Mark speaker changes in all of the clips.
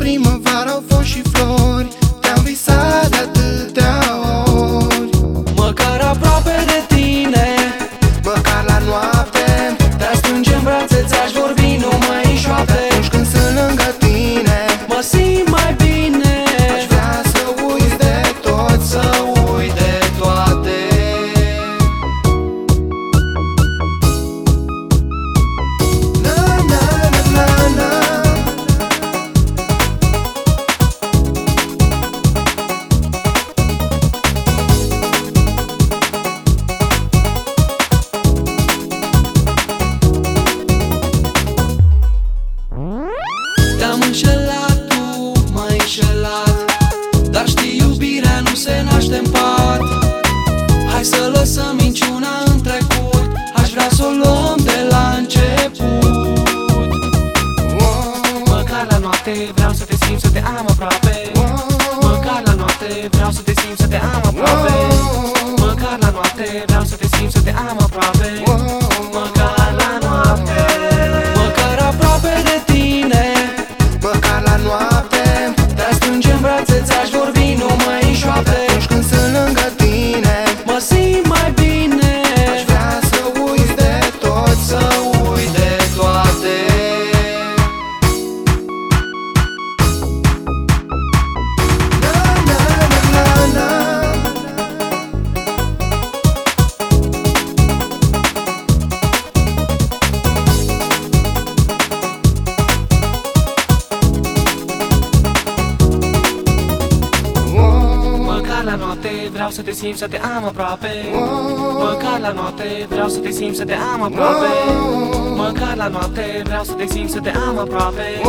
Speaker 1: fost și primăvara, au fost și flori
Speaker 2: înșelat, tu m-ai înșelat. Dar știi, iubirea nu se naște în pat. Hai să lăsăm minciuna în trecut. Aș vrea să o luăm de la început. Măcar la noapte vreau să te simt, să te am aproape. Măcar la noapte vreau să te simt, să te am aproape. Măcar la noapte vreau să te simt, să te am aproape. Măcar vreau să te simt, să te am aproape. Măcar la noapte vreau să te simt, să te am aproape. Măcar la noapte vreau să te simt, să te am aproape.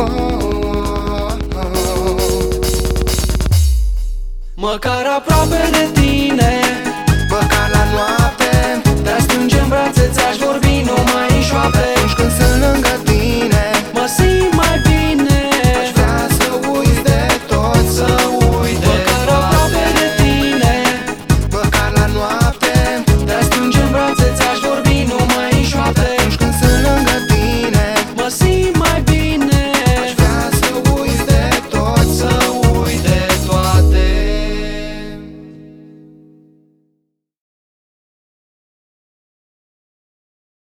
Speaker 2: Măcar aproape de tine.
Speaker 1: Măcar la noapte